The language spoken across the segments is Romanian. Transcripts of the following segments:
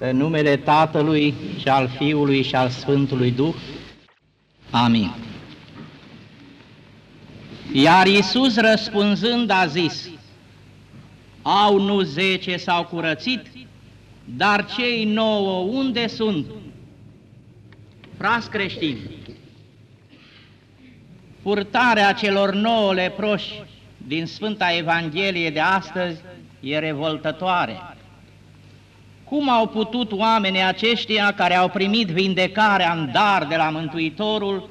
În numele Tatălui și al Fiului și al Sfântului Duh. Amin. Iar Iisus răspunzând a zis, Au nu zece s-au curățit, dar cei nouă unde sunt? Frați creștini, purtarea celor nouă leproși din Sfânta Evanghelie de astăzi e revoltătoare. Cum au putut oamenii aceștia care au primit vindecarea în dar de la Mântuitorul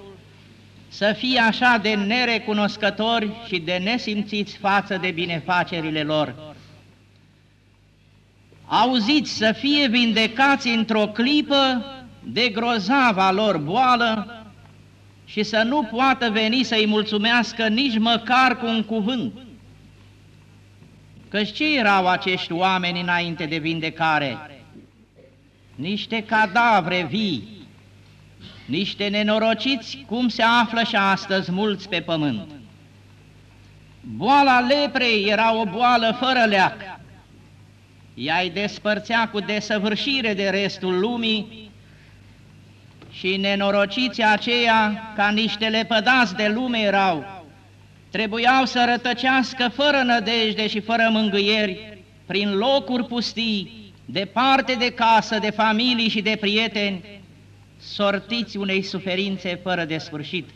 să fie așa de nerecunoscători și de nesimțiți față de binefacerile lor? Auziți să fie vindecați într-o clipă de grozava lor boală și să nu poată veni să-i mulțumească nici măcar cu un cuvânt. Căci ce erau acești oameni înainte de vindecare? Niște cadavre vii, niște nenorociți, cum se află și astăzi mulți pe pământ. Boala leprei era o boală fără leac. Ea îi despărțea cu desăvârșire de restul lumii și nenorociții aceia, ca niște lepădați de lume erau, trebuiau să rătăcească fără nădejde și fără mângâieri, prin locuri pustii, departe de casă, de familii și de prieteni, sortiți unei suferințe fără de sfârșit.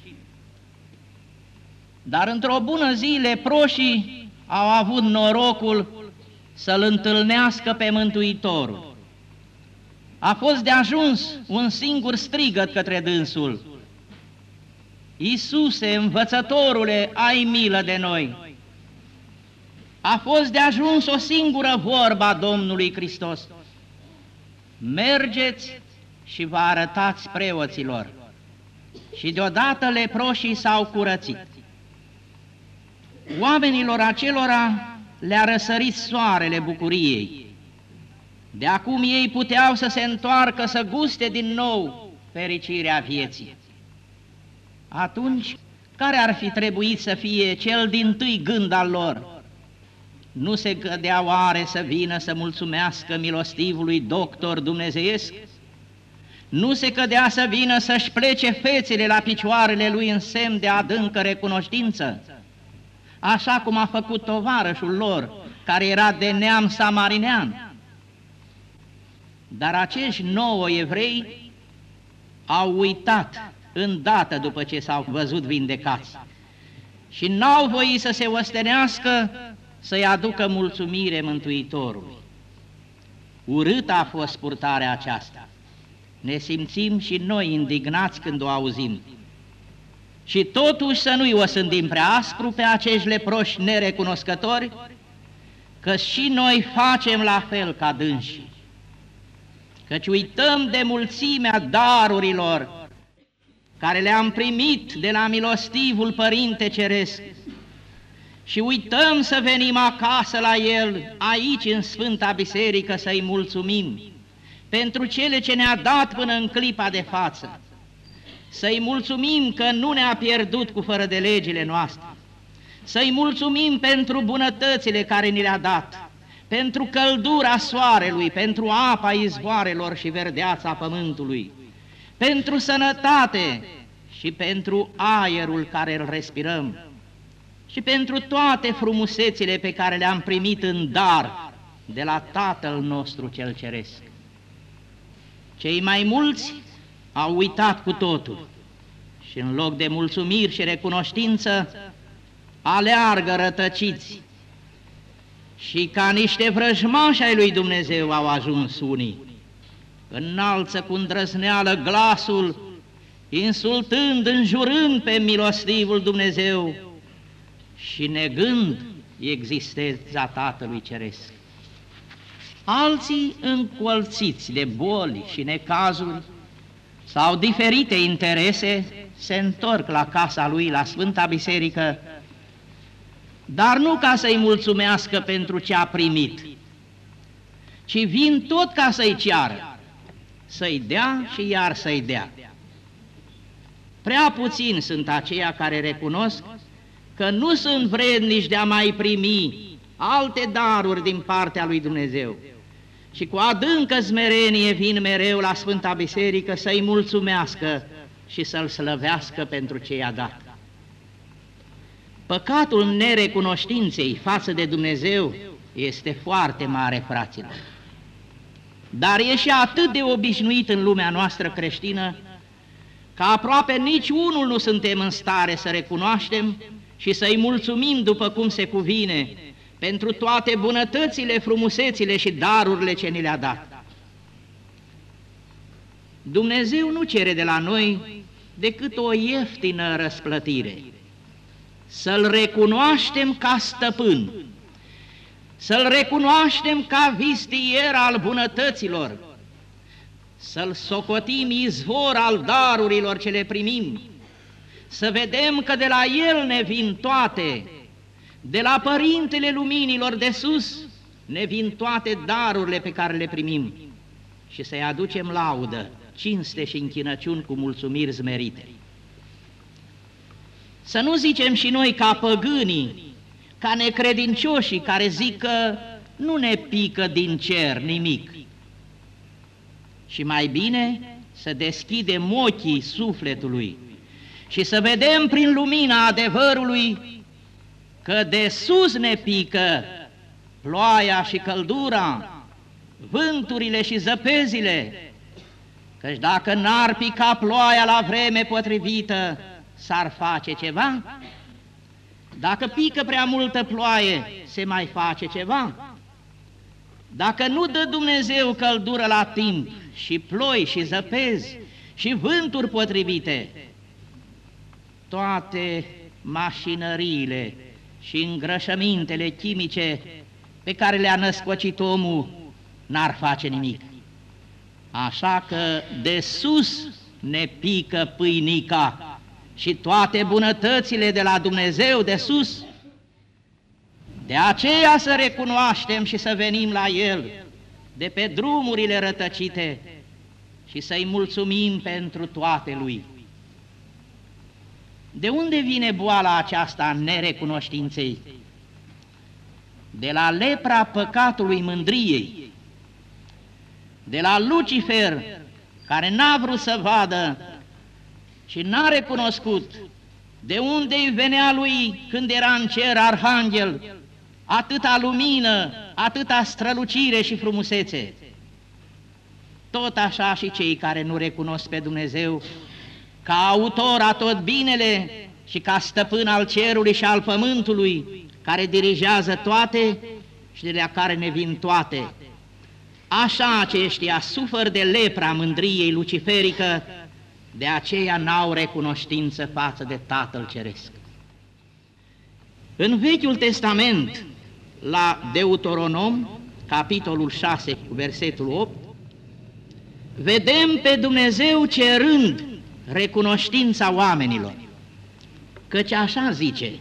Dar într-o bună zi, leproșii au avut norocul să-L întâlnească pe Mântuitorul. A fost de ajuns un singur strigăt către dânsul. Iisuse, învățătorule, ai milă de noi! A fost de ajuns o singură vorbă a Domnului Hristos. Mergeți și vă arătați preoților. Și deodată leproșii s-au curățit. Oamenilor acelora le-a răsărit soarele bucuriei. De acum ei puteau să se întoarcă, să guste din nou fericirea vieții. Atunci, care ar fi trebuit să fie cel din tâi gând al lor? Nu se gădea oare să vină să mulțumească milostivului doctor dumnezeiesc? Nu se cădea să vină să-și plece fețele la picioarele lui în semn de adâncă recunoștință? Așa cum a făcut tovarășul lor, care era de neam samarinean. Dar acești nouă evrei au uitat îndată după ce s-au văzut vindecați și n-au voit să se ostenească să-i aducă mulțumire Mântuitorului. Urâtă a fost purtarea aceasta. Ne simțim și noi indignați când o auzim. Și totuși să nu-i osândim prea aspru pe acești leproși nerecunoscători, că și noi facem la fel ca dânsii. Căci uităm de mulțimea darurilor care le-am primit de la milostivul Părinte Ceresc. Și uităm să venim acasă la El, aici în Sfânta Biserică, să-i mulțumim pentru cele ce ne-a dat până în clipa de față, să-i mulțumim că nu ne-a pierdut cu fără de legile noastre, să-i mulțumim pentru bunătățile care ni le-a dat, pentru căldura soarelui, pentru apa izvoarelor și verdeața pământului, pentru sănătate și pentru aerul care îl respirăm și pentru toate frumusețile pe care le-am primit în dar de la Tatăl nostru cel Ceresc. Cei mai mulți au uitat cu totul și în loc de mulțumiri și recunoștință, aleargă rătăciți și ca niște vrăjmași ai lui Dumnezeu au ajuns unii. Înalță cu îndrăzneală glasul, insultând, înjurând pe milostivul Dumnezeu și negând existența Tatălui Ceresc. Alții încolțiți de boli și necazuri sau diferite interese se întorc la casa lui, la Sfânta Biserică, dar nu ca să-i mulțumească pentru ce a primit, ci vin tot ca să-i ceară, să-i dea și iar să-i dea. Prea puțini sunt aceia care recunosc că nu sunt vrednici de a mai primi alte daruri din partea lui Dumnezeu, și cu adâncă zmerenie vin mereu la Sfânta Biserică să-i mulțumească și să-L slăvească pentru ce i-a dat. Păcatul nerecunoștinței față de Dumnezeu este foarte mare, fraților. Dar e și atât de obișnuit în lumea noastră creștină, că aproape nici unul nu suntem în stare să recunoaștem și să-i mulțumim după cum se cuvine pentru toate bunătățile, frumusețile și darurile ce ni le-a dat. Dumnezeu nu cere de la noi decât o ieftină răsplătire, să-L recunoaștem ca stăpân, să-L recunoaștem ca vistier al bunătăților, să-L socotim izvor al darurilor ce le primim, să vedem că de la El ne vin toate, de la Părintele Luminilor de sus ne vin toate darurile pe care le primim. Și să-i aducem laudă, cinste și închinăciuni cu mulțumiri zmerite. Să nu zicem și noi ca păgânii, ca necredincioșii care zic că nu ne pică din cer nimic. Și mai bine să deschidem ochii sufletului și să vedem prin lumina adevărului că de sus ne pică ploaia și căldura, vânturile și zăpezile, căci dacă n-ar pica ploaia la vreme potrivită, s-ar face ceva? Dacă pică prea multă ploaie, se mai face ceva? Dacă nu dă Dumnezeu căldură la timp și ploi și zăpezi și vânturi potrivite, toate mașinăriile și îngrășămintele chimice pe care le-a născocit omul n-ar face nimic. Așa că de sus ne pică pâinica și toate bunătățile de la Dumnezeu de sus. De aceea să recunoaștem și să venim la El de pe drumurile rătăcite și să-i mulțumim pentru toate Lui. De unde vine boala aceasta a nerecunoștinței? De la lepra păcatului mândriei, de la Lucifer, care n-a vrut să vadă și n-a recunoscut de unde îi venea lui când era în cer arhanghel, atâta lumină, atâta strălucire și frumusețe. Tot așa și cei care nu recunosc pe Dumnezeu ca autor a tot binele și ca stăpân al cerului și al pământului, care dirigează toate și de la care ne vin toate. Așa aceștia sufăr de lepra mândriei luciferică, de aceea n-au recunoștință față de Tatăl Ceresc. În Vechiul Testament, la Deuteronom, capitolul 6, versetul 8, vedem pe Dumnezeu cerând recunoștința oamenilor. Căci așa zice,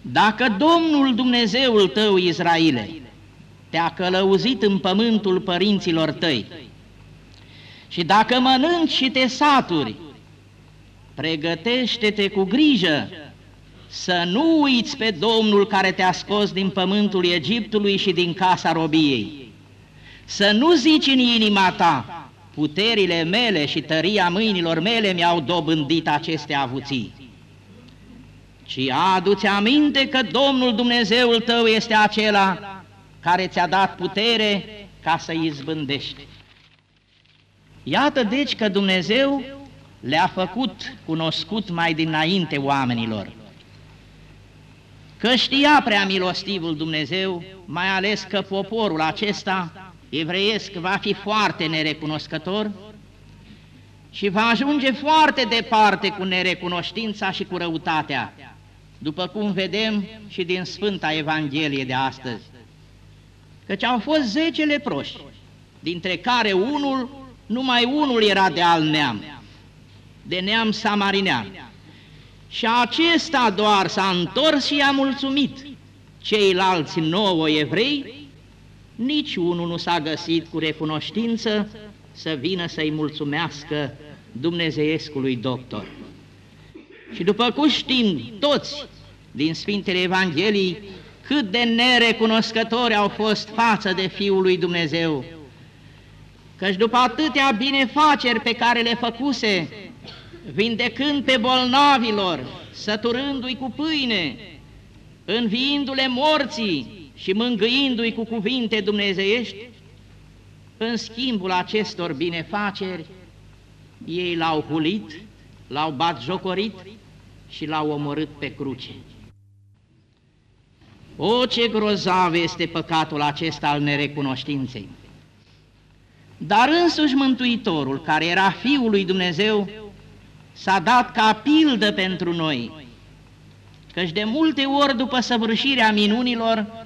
dacă Domnul Dumnezeul tău, Israele, te-a călăuzit în pământul părinților tăi și dacă mănânci și te saturi, pregătește-te cu grijă să nu uiți pe Domnul care te-a scos din pământul Egiptului și din casa robiei. Să nu zici în inima ta, puterile mele și tăria mâinilor mele mi-au dobândit aceste avuții. Ci adu-ți aminte că Domnul Dumnezeul tău este acela care ți-a dat putere ca să izbândești. Iată deci că Dumnezeu le-a făcut cunoscut mai dinainte oamenilor. Că știa prea milostivul Dumnezeu, mai ales că poporul acesta evreiesc va fi foarte nerecunoscător și va ajunge foarte departe cu nerecunoștința și cu răutatea, după cum vedem și din Sfânta Evanghelie de astăzi. Căci au fost zece leproși, dintre care unul, numai unul era de al neam, de neam samarinean. Și acesta doar s-a întors și i-a mulțumit. Ceilalți nouă evrei nici unul nu s-a găsit cu recunoștință să vină să-i mulțumească dumnezeiescului doctor. Și după cum știm toți din Sfintele Evangheliei cât de nerecunoscători au fost față de Fiul lui Dumnezeu. Căci după atâtea binefaceri pe care le făcuse, vindecând pe bolnavilor, săturându-i cu pâine, înviindu-le morții și mângâindu-i cu cuvinte dumnezeiești, în schimbul acestor binefaceri, ei l-au hulit, l-au bat jocorit și l-au omorât pe cruce. O, ce grozav este păcatul acesta al nerecunoștinței! Dar însuși Mântuitorul, care era Fiul lui Dumnezeu, s-a dat ca pildă pentru noi, căci de multe ori după săvârșirea minunilor,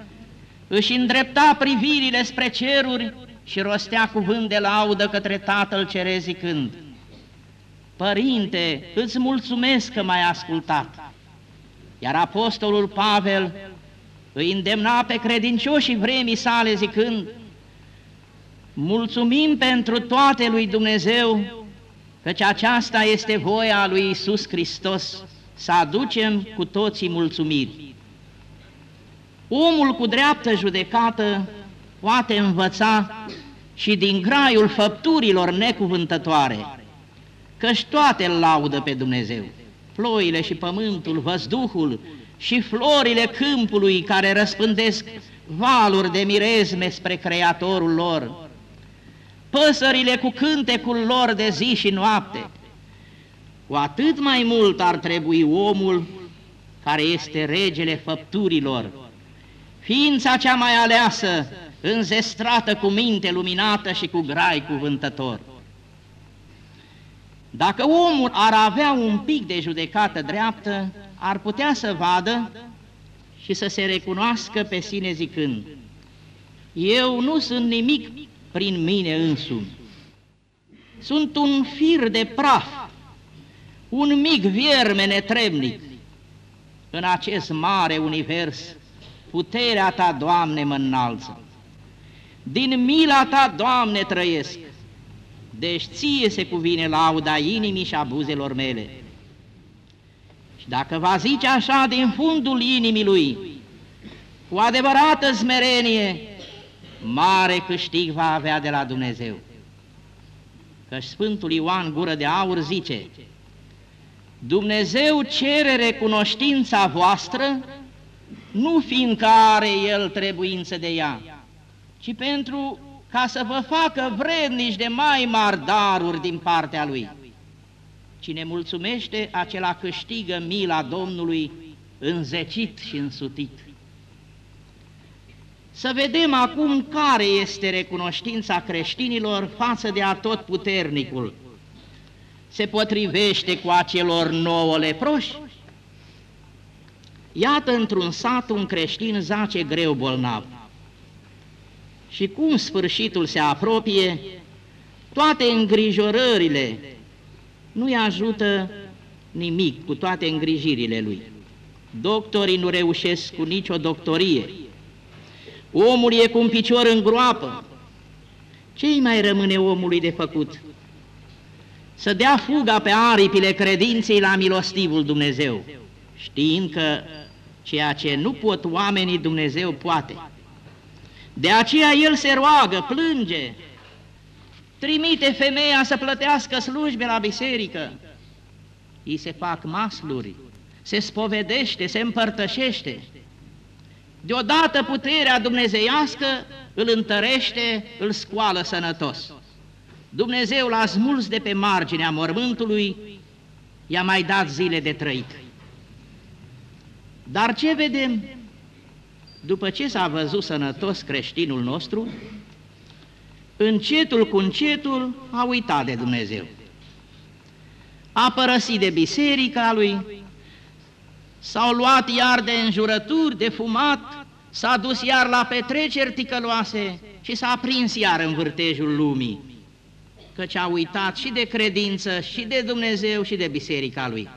își îndrepta privirile spre ceruri și rostea cuvânt de laudă către Tatăl Ceresc zicând, Părinte, îți mulțumesc că m-ai ascultat. Iar Apostolul Pavel îi îndemna pe credincioșii vremii sale zicând, Mulțumim pentru toate lui Dumnezeu, căci aceasta este voia lui Isus Hristos, să aducem cu toții mulțumiri. Omul cu dreaptă judecată poate învăța și din graiul făpturilor necuvântătoare, căci toate îl laudă pe Dumnezeu. Ploile și pământul, văzduhul și florile câmpului care răspândesc valuri de mirezme spre Creatorul lor, păsările cu cântecul lor de zi și noapte, cu atât mai mult ar trebui omul care este regele făpturilor, ființa cea mai aleasă, înzestrată cu minte luminată și cu grai cuvântător. Dacă omul ar avea un pic de judecată dreaptă, ar putea să vadă și să se recunoască pe sine zicând, Eu nu sunt nimic prin mine însumi. Sunt un fir de praf, un mic vierme netrebnic. În acest mare univers, puterea Ta, Doamne, mă înalță. Din mila Ta, Doamne, trăiesc. Deci ție se cuvine lauda inimii și a buzelor mele. Și dacă va zice așa din fundul inimii lui, cu adevărată smerenie, mare câștig va avea de la Dumnezeu. Că Sfântul Ioan Gură de Aur zice, Dumnezeu cere recunoștința voastră, nu fiindcă are El trebuință de ea, ci pentru ca să vă facă vrednici de mai mari daruri din partea Lui. Cine mulțumește, acela câștigă mila Domnului înzecit și însutit. Să vedem acum care este recunoștința creștinilor față de atotputernicul. Se potrivește cu acelor nouă leproși? Iată într-un sat un creștin zace greu bolnav. Și cum sfârșitul se apropie, toate îngrijorările nu-i ajută nimic cu toate îngrijirile lui. Doctorii nu reușesc cu nicio doctorie, Omul e cu un picior în groapă. Ce-i mai rămâne omului de făcut? Să dea fuga pe aripile credinței la milostivul Dumnezeu, știind că ceea ce nu pot oamenii Dumnezeu poate. De aceea el se roagă, plânge, trimite femeia să plătească slujbe la biserică. Îi se fac masluri, se spovedește, se împărtășește. Deodată puterea dumnezeiască îl întărește, îl scoală sănătos. Dumnezeu l-a smuls de pe marginea mormântului, i-a mai dat zile de trăit. Dar ce vedem? După ce s-a văzut sănătos creștinul nostru, încetul cu încetul a uitat de Dumnezeu. A părăsit de biserica lui, s-au luat iar de înjurături, de fumat, s-a dus iar la petreceri ticăloase și s-a prins iar în vârtejul lumii, căci a uitat și de credință, și de Dumnezeu, și de biserica lui.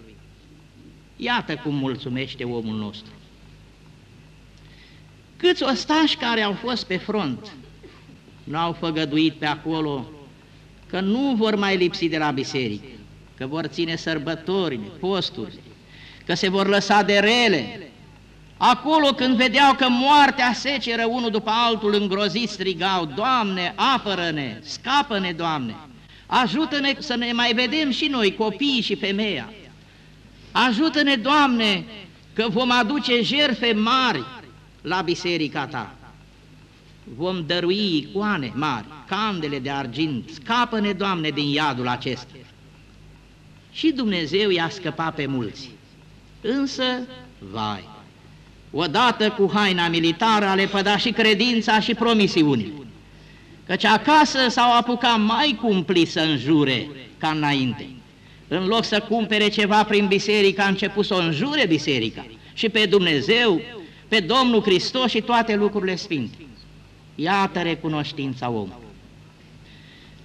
Iată cum mulțumește omul nostru. Câți ostași care au fost pe front nu au făgăduit pe acolo că nu vor mai lipsi de la biserică, că vor ține sărbătorile, posturile, că se vor lăsa de rele, Acolo când vedeau că moartea seceră unul după altul îngrozit strigau, Doamne, apără-ne, scapă-ne, Doamne, ajută-ne să ne mai vedem și noi, copiii și femeia. Ajută-ne, Doamne, că vom aduce jerfe mari la biserica Ta. Vom dărui icoane mari, candele de argint, scapă-ne, Doamne, din iadul acesta. Și Dumnezeu i-a scăpat pe mulți. Însă, vai, odată cu haina militară a lepădat și credința și promisiunile. Căci acasă s-au apucat mai cumpli să înjure ca înainte. În loc să cumpere ceva prin biserică, a început să o înjure biserica și pe Dumnezeu, pe Domnul Hristos și toate lucrurile sfinte. Iată recunoștința omului.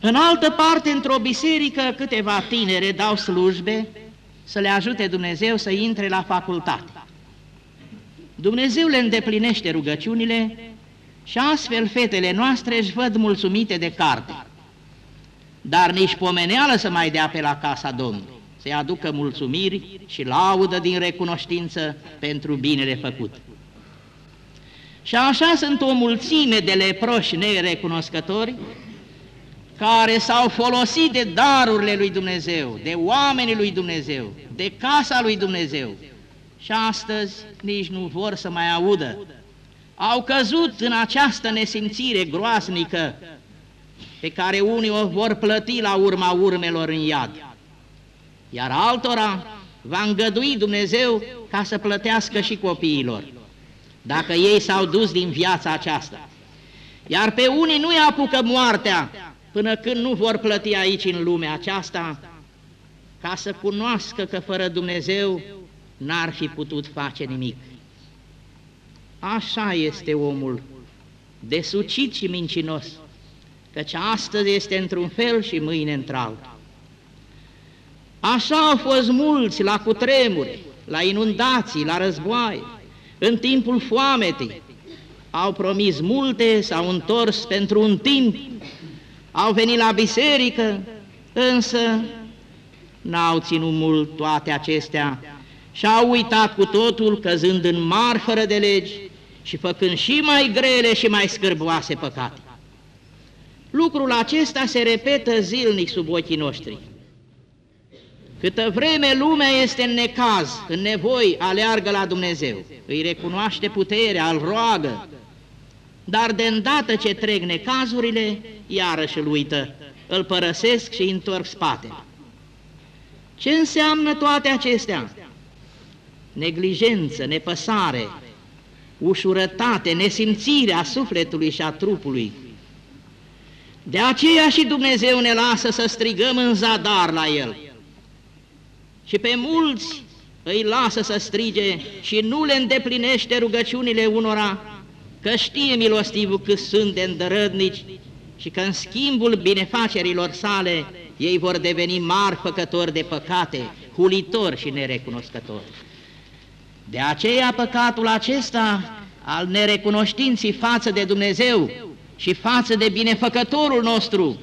În altă parte, într-o biserică, câteva tinere dau slujbe să le ajute Dumnezeu să intre la facultate. Dumnezeu le îndeplinește rugăciunile și astfel fetele noastre își văd mulțumite de carte. Dar nici pomeneală să mai dea pe la casa Domnului, să-i aducă mulțumiri și laudă din recunoștință pentru binele făcut. Și așa sunt o mulțime de leproși nerecunoscători care s-au folosit de darurile lui Dumnezeu, de oamenii lui Dumnezeu, de casa lui Dumnezeu și astăzi nici nu vor să mai audă. Au căzut în această nesimțire groaznică pe care unii o vor plăti la urma urmelor în iad. Iar altora va îngădui Dumnezeu ca să plătească și copiilor, dacă ei s-au dus din viața aceasta. Iar pe unii nu-i apucă moartea până când nu vor plăti aici în lumea aceasta, ca să cunoască că fără Dumnezeu n-ar fi putut face nimic. Așa este omul, desucit și mincinos, căci astăzi este într-un fel și mâine într-altul. Așa au fost mulți la cutremure, la inundații, la războaie, în timpul foametei. Au promis multe, s-au întors pentru un timp, au venit la biserică, însă n-au ținut mult toate acestea și-au uitat cu totul, căzând în mari fără de legi și făcând și mai grele și mai scârboase păcate. Lucrul acesta se repetă zilnic sub ochii noștri. Câtă vreme lumea este în necaz, în nevoi, aleargă la Dumnezeu, îi recunoaște puterea, îl roagă, dar de îndată ce trec necazurile, iarăși îl uită, îl părăsesc și întorc spate. Ce înseamnă toate acestea? Neglijență, nepăsare, ușurătate, nesimțirea sufletului și a trupului. De aceea și Dumnezeu ne lasă să strigăm în zadar la El. Și pe mulți îi lasă să strige și nu le îndeplinește rugăciunile unora, că știe milostivul că sunt de îndărădnici și că în schimbul binefacerilor sale ei vor deveni mari făcători de păcate, hulitori și nerecunoscători. De aceea păcatul acesta al nerecunoștinții față de Dumnezeu și față de binefăcătorul nostru,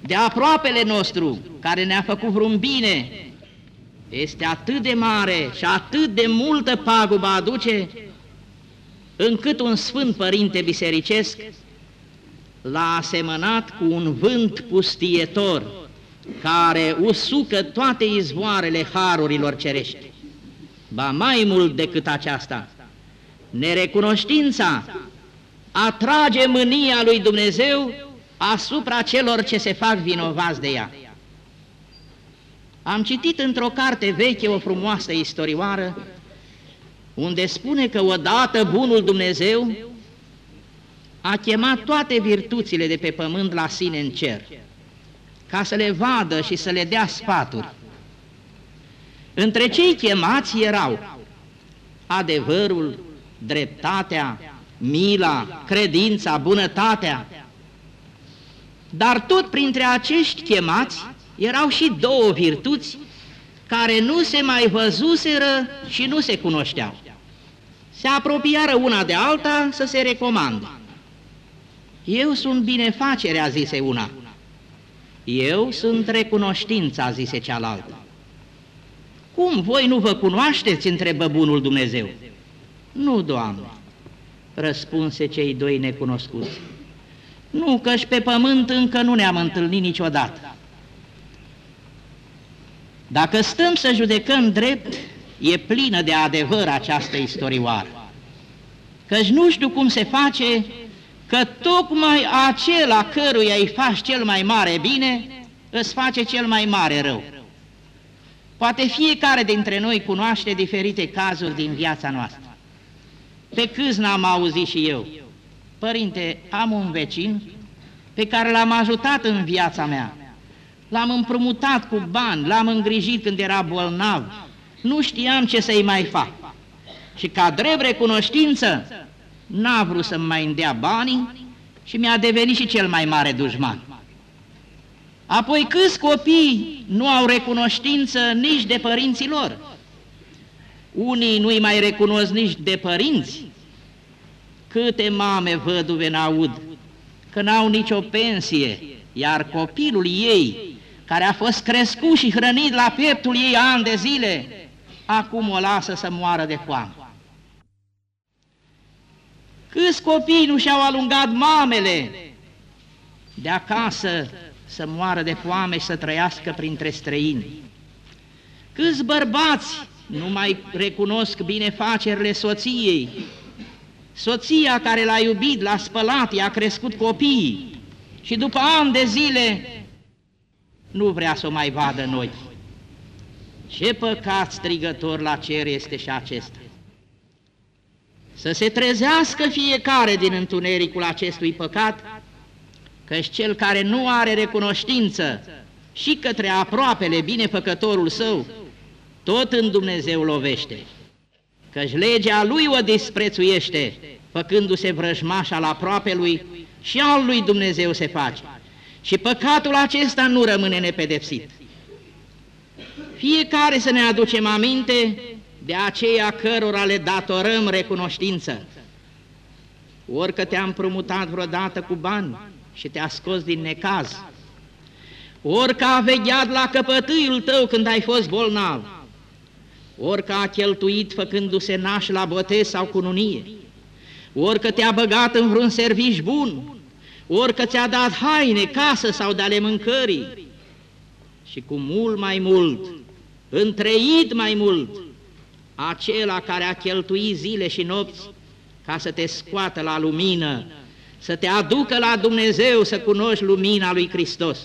de aproapele nostru, care ne-a făcut vreun bine, este atât de mare și atât de multă pagubă aduce, încât un sfânt părinte bisericesc l-a asemănat cu un vânt pustietor care usucă toate izvoarele harurilor cerești. Ba mai mult decât aceasta, nerecunoștința atrage mânia lui Dumnezeu asupra celor ce se fac vinovați de ea. Am citit într-o carte veche o frumoasă istorioară unde spune că odată bunul Dumnezeu a chemat toate virtuțile de pe pământ la sine în cer, ca să le vadă și să le dea sfaturi. Între cei chemați erau adevărul, dreptatea, mila, credința, bunătatea, dar tot printre acești chemați erau și două virtuți care nu se mai văzuseră și nu se cunoșteau. Se apropiară una de alta să se recomandă. Eu sunt binefacerea, zise una. Eu sunt recunoștința, zise cealaltă. Cum, voi nu vă cunoașteți, întrebă bunul Dumnezeu. Nu, Doamne, răspunse cei doi necunoscuți. Nu, căci pe pământ încă nu ne-am întâlnit niciodată. Dacă stăm să judecăm drept, e plină de adevăr această istorioară. Căci nu știu cum se face că tocmai acela căruia îi faci cel mai mare bine, îți face cel mai mare rău. Poate fiecare dintre noi cunoaște diferite cazuri din viața noastră. Pe câți n-am auzit și eu? Părinte, am un vecin pe care l-am ajutat în viața mea. L-am împrumutat cu bani, l-am îngrijit când era bolnav. Nu știam ce să-i mai fac. Și ca drept recunoștință, n-a vrut să-mi mai îndea banii și mi-a devenit și cel mai mare dușman. Apoi câți copii nu au recunoștință nici de părinții lor? Unii nu-i mai recunosc nici de părinți. Câte mame văduve n-aud că n-au nicio pensie, iar copilul ei, care a fost crescut și hrănit la pieptul ei ani de zile, acum o lasă să moară de foame. Câți copii nu și-au alungat mamele de acasă să moară de foame și să trăiască printre străini? Câți bărbați nu mai recunosc binefacerile soției, soția care l-a iubit, l-a spălat, i-a crescut copiii și după ani de zile nu vrea să o mai vadă noi. Ce păcat strigător la cer este și acesta! Să se trezească fiecare din întunericul acestui păcat, căci cel care nu are recunoștință și către aproapele binefăcătorul său, tot în Dumnezeu lovește, căci legea lui o disprețuiește, făcându-se vrăjmaș al aproape lui și al lui Dumnezeu se face. Și păcatul acesta nu rămâne nepedepsit. Fiecare să ne aducem aminte de aceia cărora le datorăm recunoștință. Orică te-am promutat vreodată cu bani și te-a scos din necaz, orică a vegheat la căpătâiul tău când ai fost bolnav, orică a cheltuit făcându-se naș la botez sau cununie, orică te-a băgat în vreun servici bun, orică ți-a dat haine, casă sau de ale mâncării, și cu mult mai mult, întreit mai mult, acela care a cheltuit zile și nopți ca să te scoată la lumină, să te aducă la Dumnezeu să cunoști lumina lui Hristos.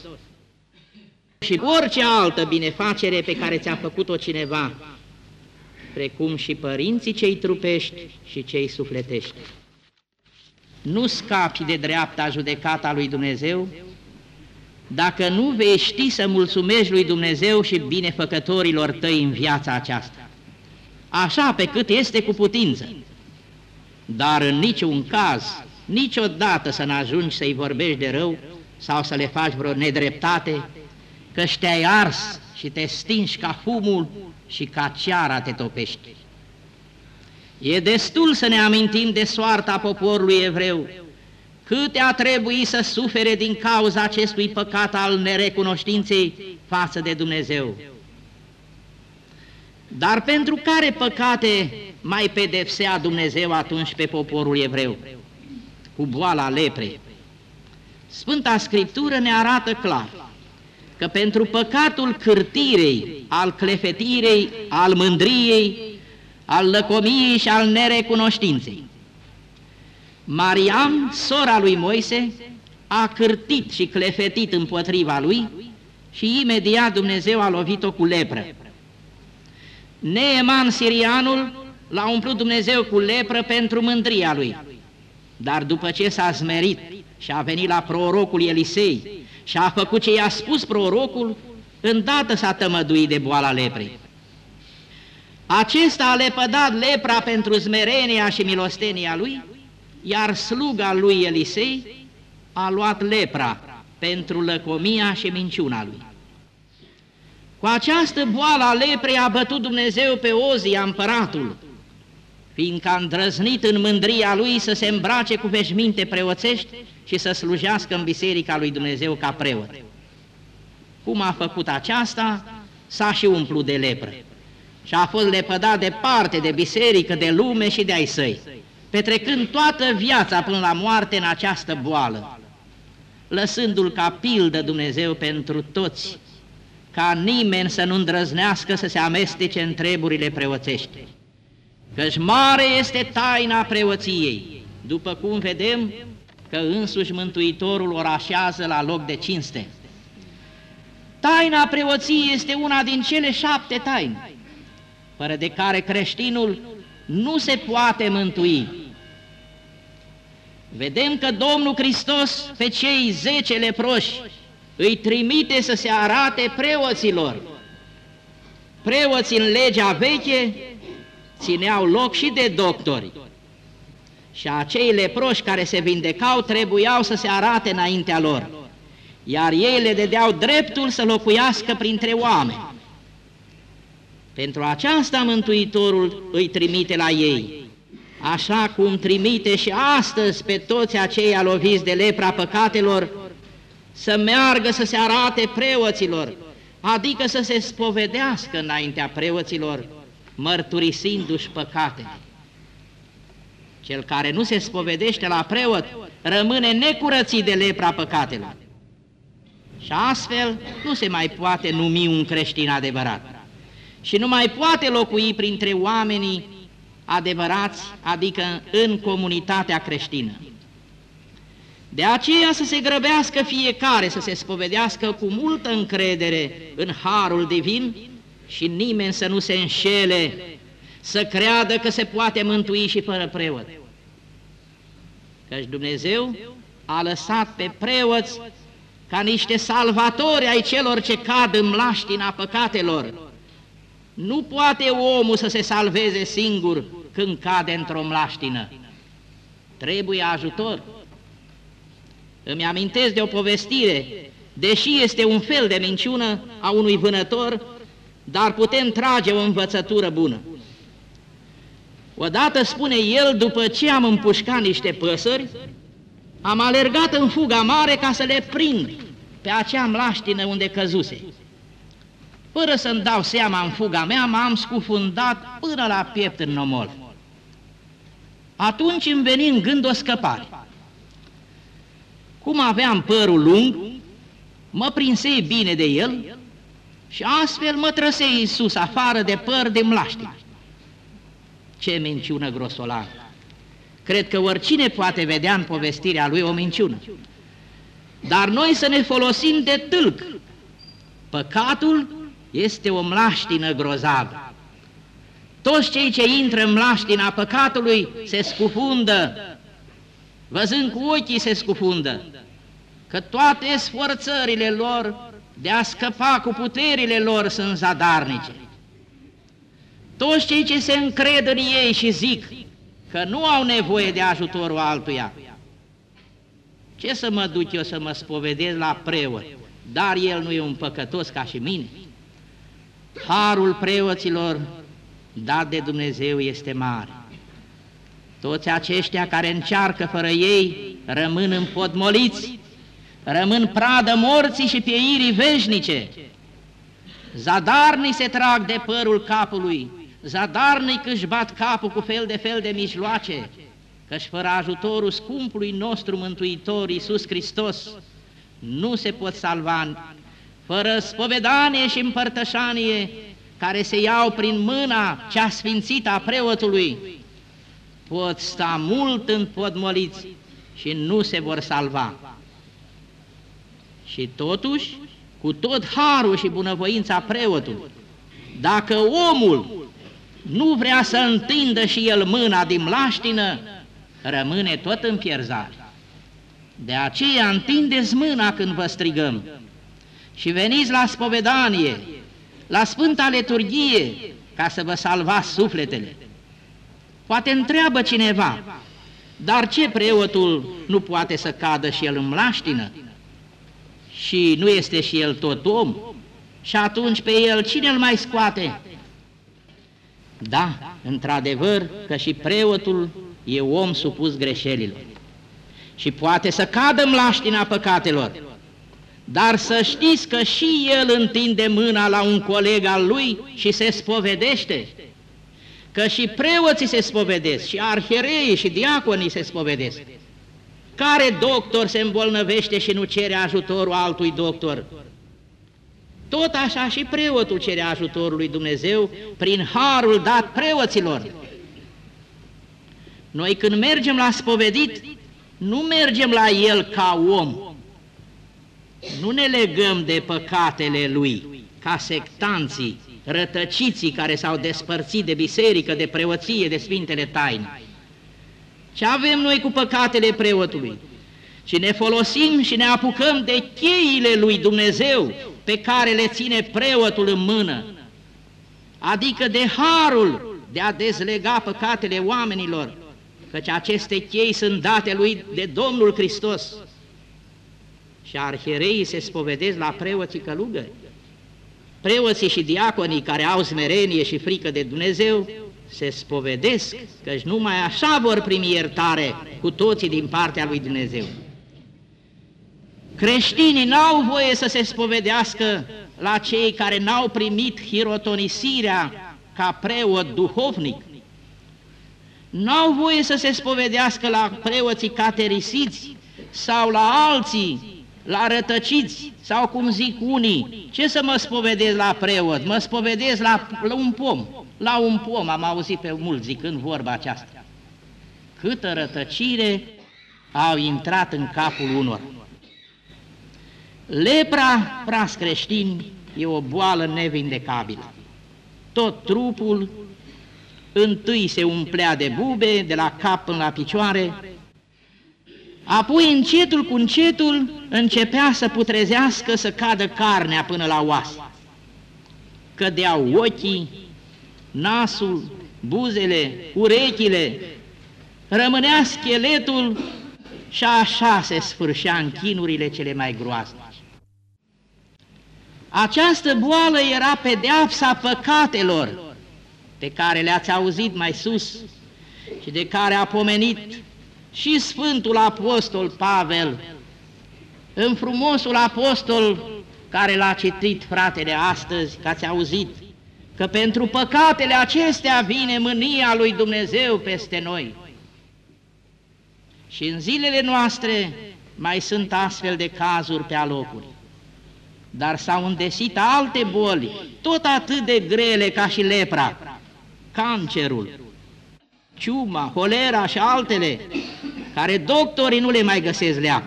Și orice altă binefacere pe care ți-a făcut-o cineva, precum și părinții cei trupești și cei sufletești. Nu scapi de dreapta judecata lui Dumnezeu dacă nu vei ști să mulțumești lui Dumnezeu și binefăcătorilor tăi în viața aceasta așa pe cât este cu putință. Dar în niciun caz, niciodată să n-ajungi să-i vorbești de rău sau să le faci vreo nedreptate, că te-ai ars și te stingi ca fumul și ca ceara te topești. E destul să ne amintim de soarta poporului evreu, câte a trebuit să sufere din cauza acestui păcat al nerecunoștinței față de Dumnezeu. Dar pentru care păcate mai pedepsea Dumnezeu atunci pe poporul evreu? Cu boala leprei. Sfânta Scriptură ne arată clar că pentru păcatul cârtirei, al clefetirei, al mândriei, al lăcomiei și al nerecunoștinței, Mariam, sora lui Moise, a cârtit și clefetit împotriva lui și imediat Dumnezeu a lovit-o cu lepră. Neeman sirianul l-a umplut Dumnezeu cu lepră pentru mândria lui. Dar după ce s-a zmerit și a venit la prorocul Elisei și a făcut ce i-a spus prorocul, îndată s-a tămăduit de boala leprei. Acesta a lepădat lepra pentru zmerenia și milostenia lui, iar sluga lui Elisei a luat lepra pentru lăcomia și minciuna lui. Cu această boală a leprei a bătut Dumnezeu pe Ozia împăratul, fiindcă a îndrăznit în mândria lui să se îmbrace cu veșminte preoțești și să slujească în biserica lui Dumnezeu ca preot. Cum a făcut aceasta, s-a și umplut de lepră. și a fost lepădat departe de biserică, de lume și de ai săi, petrecând toată viața până la moarte în această boală, lăsându-l ca pildă Dumnezeu pentru toți, ca nimeni să nu îndrăznească să se amestece în treburile preoțești. Căci mare este taina preoției, după cum vedem că însuși Mântuitorul o așează la loc de cinste. Taina preoției este una din cele șapte taine, fără de care creștinul nu se poate mântui. Vedem că Domnul Hristos pe cei zece leproși îi trimite să se arate preoților. Preoții în legea veche țineau loc și de doctori. Și acei leproși care se vindecau trebuiau să se arate înaintea lor, iar ei le dedeau dreptul să locuiască printre oameni. Pentru aceasta Mântuitorul îi trimite la ei, așa cum trimite și astăzi pe toți aceia loviți de lepra păcatelor, să meargă să se arate preoților, adică să se spovedească înaintea preoților, mărturisindu-și păcatele. Cel care nu se spovedește la preot rămâne necurățit de lepra păcatelor. Și astfel nu se mai poate numi un creștin adevărat. Și nu mai poate locui printre oamenii adevărați, adică în comunitatea creștină. De aceea să se grăbească fiecare să se spovedească cu multă încredere în Harul Divin și nimeni să nu se înșele, să creadă că se poate mântui și fără preot. Căci Dumnezeu a lăsat pe preoți ca niște salvatori ai celor ce cad în mlaștina păcatelor. Nu poate omul să se salveze singur când cade într-o mlaștină. Trebuie ajutor. Îmi amintesc de o povestire, deși este un fel de minciună a unui vânător, dar putem trage o învățătură bună. Odată spune el, după ce am împușcat niște păsări, am alergat în fuga mare ca să le prind pe acea mlaștină unde căzuse. Fără să-mi dau seama în fuga mea, m-am scufundat până la piept în nomol. Atunci îmi veni în gând o scăpare. Cum aveam părul lung, mă prinsei bine de el și astfel mă trăsei sus afară de păr de mlaștină. Ce minciună grosolană! Cred că oricine poate vedea în povestirea lui o minciună. Dar noi să ne folosim de tâlc. Păcatul este o mlaștină grozavă. Toți cei ce intră în mlaștina păcatului se scufundă, văzând cu ochii se scufundă, că toate sforțările lor de a scăpa cu puterile lor sunt zadarnice. Toți cei ce se încred în ei și zic că nu au nevoie de ajutorul altuia, ce să mă duc eu să mă spovedez la preot, dar el nu e un păcătos ca și mine? Harul preoților dat de Dumnezeu este mare. Toți aceștia care încearcă fără ei rămân împodmoliți, rămân pradă morții și pieirii veșnice. Zadarni se trag de părul capului, zadarnic își bat capul cu fel de fel de mijloace, căci fără ajutorul scumpului nostru Mântuitor Iisus Hristos nu se pot salva, fără spovedanie și împărtășanie care se iau prin mâna cea sfințită a preotului, pot sta mult împodmoliți și nu se vor salva. Și totuși, cu tot harul și bunăvoința preotului, dacă omul nu vrea să întindă și el mâna din mlaștină, rămâne tot în pierzare. De aceea întindeți mâna când vă strigăm și veniți la spovedanie, la Sfânta Leturghie, ca să vă salvați sufletele. Poate întreabă cineva, dar ce preotul nu poate să cadă și el în mlaștină? Și nu este și el tot om? Și atunci pe el cine îl mai scoate? Da, într-adevăr că și preotul e om supus greșelilor și poate să cadă în mlaștina păcatelor, dar să știți că și el întinde mâna la un coleg al lui și se spovedește, că și preoții se spovedesc, și arhereii și diaconii se spovedesc. Care doctor se îmbolnăvește și nu cere ajutorul altui doctor? Tot așa și preotul cere ajutorul lui Dumnezeu prin harul dat preoților. Noi când mergem la spovedit, nu mergem la el ca om, nu ne legăm de păcatele lui, ca sectanții, rătăciții care s-au despărțit de biserică, de preoție, de Sfintele Taine. Ce avem noi cu păcatele preotului? Și ne folosim și ne apucăm de cheile lui Dumnezeu pe care le ține preotul în mână, adică de harul de a dezlega păcatele oamenilor, căci aceste chei sunt date lui de Domnul Hristos. Și arhiereii se spovedesc la preoții călugări. Preoții și diaconii care au smerenie și frică de Dumnezeu se spovedesc, căci numai așa vor primi iertare cu toții din partea lui Dumnezeu. Creștinii n-au voie să se spovedească la cei care n-au primit hirotonisirea ca preot duhovnic. N-au voie să se spovedească la preoții caterisiți sau la alții, la rătăciți sau cum zic unii, ce să mă spovedez la preot? Mă spovedez la, la un pom, la un pom, am auzit pe mulți zicând vorba aceasta. Câtă rătăcire au intrat în capul unor. Lepra, fras creștini, e o boală nevindecabilă. Tot trupul întâi se umplea de bube, de la cap până la picioare, apoi încetul cu încetul începea să putrezească, să cadă carnea până la oase. Cădeau ochii, nasul, buzele, urechile, rămânea scheletul și așa se sfârșea în chinurile cele mai groaznice. Această boală era pedeapsa păcatelor pe care le-ați auzit mai sus și de care a pomenit și Sfântul Apostol Pavel în frumosul apostol care l-a citit fratele astăzi, că ați auzit, că pentru păcatele acestea vine mânia lui Dumnezeu peste noi. Și în zilele noastre mai sunt astfel de cazuri pe alocuri dar s-au îndesit alte boli, tot atât de grele ca și lepra, cancerul, ciuma, holera și altele, care doctorii nu le mai găsesc leac.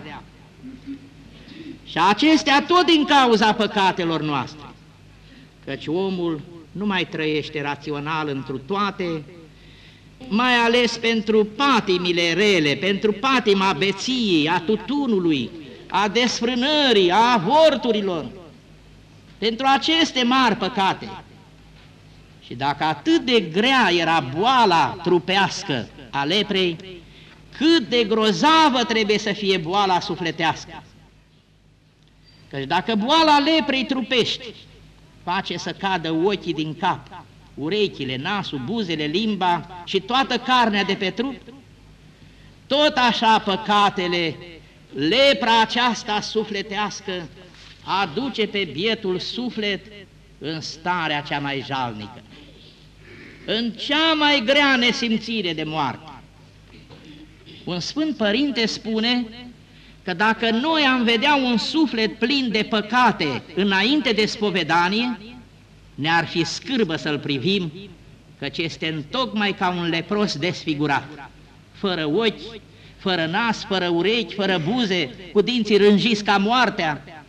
Și acestea tot din cauza păcatelor noastre, căci omul nu mai trăiește rațional întru toate, mai ales pentru patimile rele, pentru patima beției, a tutunului, a desfrânării, a avorturilor, pentru aceste mari păcate. Și dacă atât de grea era boala trupească a leprei, cât de grozavă trebuie să fie boala sufletească. Căci dacă boala leprei trupești face să cadă ochii din cap, urechile, nasul, buzele, limba și toată carnea de pe trup, tot așa păcatele, lepra aceasta sufletească aduce pe bietul suflet în starea cea mai jalnică, în cea mai grea nesimțire de moarte. Un Sfânt Părinte spune că dacă noi am vedea un suflet plin de păcate înainte de spovedanie, ne-ar fi scârbă să-l privim, căci este întocmai ca un lepros desfigurat, fără ochi, fără nas, fără urechi, fără buze, cu dinții rânjiți ca moartea,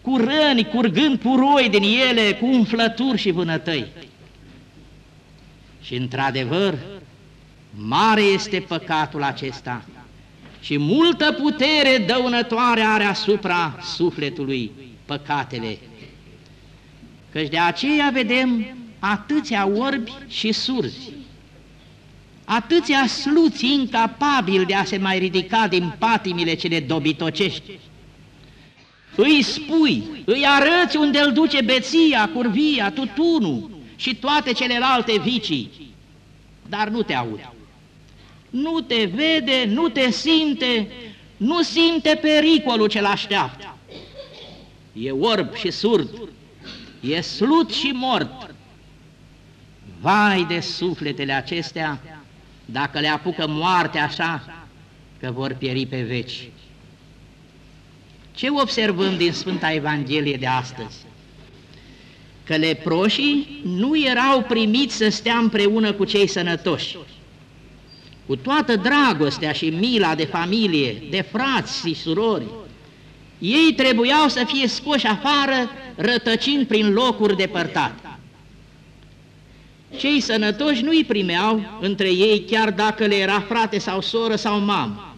cu răni, curgând puroi din ele, cu umflături și vânătăi. Și într-adevăr, mare este păcatul acesta și multă putere dăunătoare are asupra sufletului păcatele. Căci de aceea vedem atâția orbi și surzi, atâția sluți incapabili de a se mai ridica din patimile cele dobitocești, îi spui, îi arăți unde îl duce beția, curvia, tutunul și toate celelalte vicii, dar nu te aude. Nu te vede, nu te simte, nu simte pericolul ce-l așteaptă. e orb și surd, e slut și mort. Vai de sufletele acestea, dacă le apucă moarte așa, că vor pieri pe veci. Ce observăm din Sfânta Evanghelie de astăzi? Că leproșii nu erau primiți să stea împreună cu cei sănătoși. Cu toată dragostea și mila de familie, de frați și surori, ei trebuiau să fie scoși afară, rătăcind prin locuri depărtate. Cei sănătoși nu îi primeau între ei, chiar dacă le era frate sau soră sau mamă.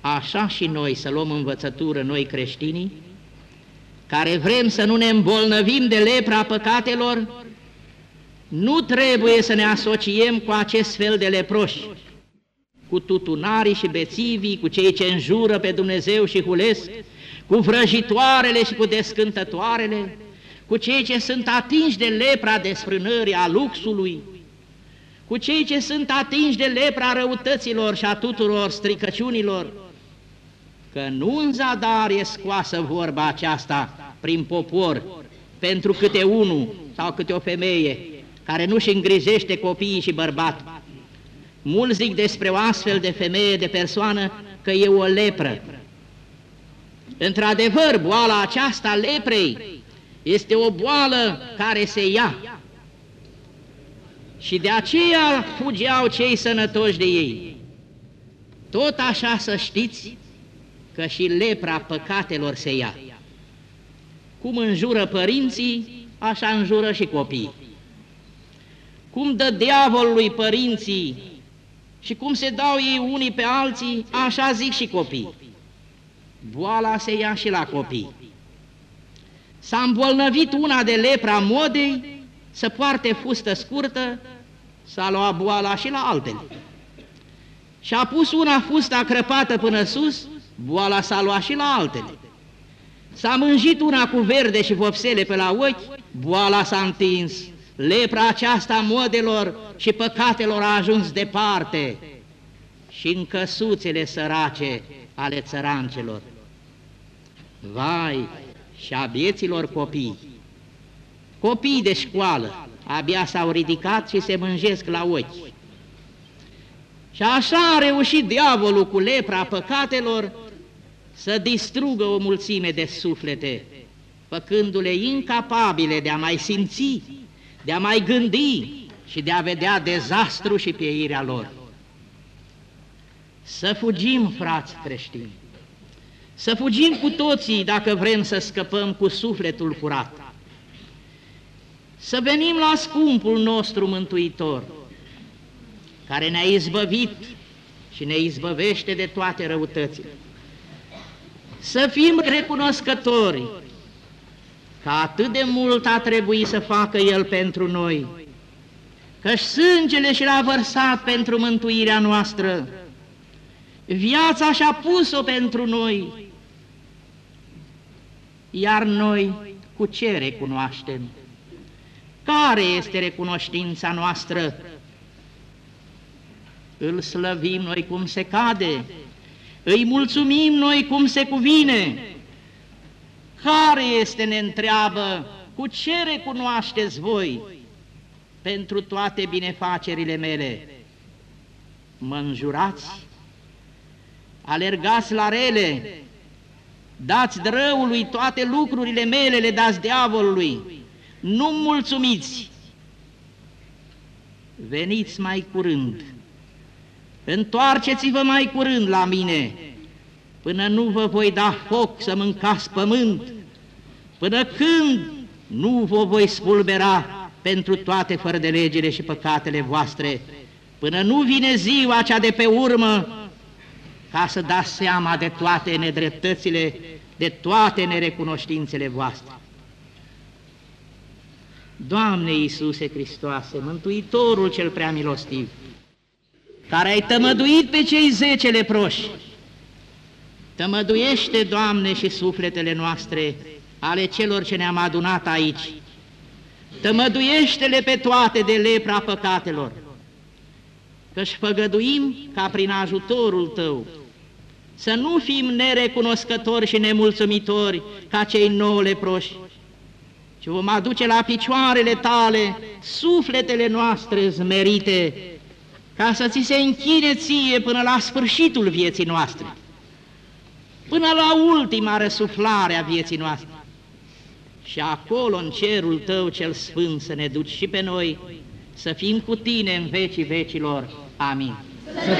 Așa și noi să luăm învățătură, noi creștinii, care vrem să nu ne îmbolnăvim de lepra păcatelor, nu trebuie să ne asociem cu acest fel de leproși, cu tutunarii și bețivii, cu cei ce înjură pe Dumnezeu și hulesc, cu vrăjitoarele și cu descântătoarele, cu cei ce sunt atinși de lepra desfrânării a luxului, cu cei ce sunt atinși de lepra răutăților și a tuturor stricăciunilor, că nu în zadar e scoasă vorba aceasta prin popor, pentru câte unul sau câte o femeie care nu-și îngrijește copiii și bărbat. Mulți zic despre o astfel de femeie, de persoană, că e o lepră. Într-adevăr, boala aceasta leprei este o boală care se ia. Și de aceea fugeau cei sănătoși de ei. Tot așa să știți că și lepra păcatelor se ia. Cum înjură părinții, așa înjură și copiii. Cum dă diavolului părinții și cum se dau ei unii pe alții, așa zic și copii. Boala se ia și la copii. S-a îmbolnăvit una de lepra modei să poarte fustă scurtă, s-a luat boala și la altele. Și-a pus una fusta crăpată până sus, boala s-a luat și la altele. S-a mânjit una cu verde și vopsele pe la ochi, boala s-a întins, lepra aceasta modelor și păcatelor a ajuns departe și în căsuțele sărace ale țărancelor. Vai, și a vieților copii, copii de școală, abia s-au ridicat și se mânjesc la ochi. Și așa a reușit diavolul cu lepra păcatelor să distrugă o mulțime de suflete, făcându-le incapabile de a mai simți, de a mai gândi și de a vedea dezastru și pieirea lor. Să fugim, frați creștini, să fugim cu toții dacă vrem să scăpăm cu sufletul curat. Să venim la scumpul nostru Mântuitor, care ne-a izbăvit și ne izbăvește de toate răutățile să fim recunoscători că atât de mult a trebuit să facă El pentru noi, că sângele și l-a vărsat pentru mântuirea noastră, viața și-a pus-o pentru noi, iar noi cu ce recunoaștem? Care este recunoștința noastră? Îl slăvim noi cum se cade, îi mulțumim noi cum se cuvine. Care este, ne întreabă, cu ce recunoașteți voi pentru toate binefacerile mele? Mă înjurați? Alergați la rele? Dați drăului toate lucrurile mele, le dați diavolului. Nu mulțumiți! Veniți mai curând! Întoarceți-vă mai curând la mine, până nu vă voi da foc să mâncați pământ, până când nu vă voi spulbera pentru toate fără de legile și păcatele voastre, până nu vine ziua cea de pe urmă, ca să dați seama de toate nedreptățile, de toate nerecunoștințele voastre. Doamne Iisuse Hristoase, Mântuitorul cel prea milostiv, care ai tămăduit pe cei zece leproși. Tămăduiește, Doamne, și sufletele noastre ale celor ce ne-am adunat aici. Tămăduiește-le pe toate de lepra păcatelor, că-și făgăduim ca prin ajutorul Tău să nu fim nerecunoscători și nemulțumitori ca cei nouă leproși, ci vom aduce la picioarele tale sufletele noastre zmerite, ca să ți se închine ție până la sfârșitul vieții noastre, până la ultima răsuflare a vieții noastre. Și acolo, în cerul tău cel sfânt, să ne duci și pe noi, să fim cu tine în vecii vecilor. Amin. Să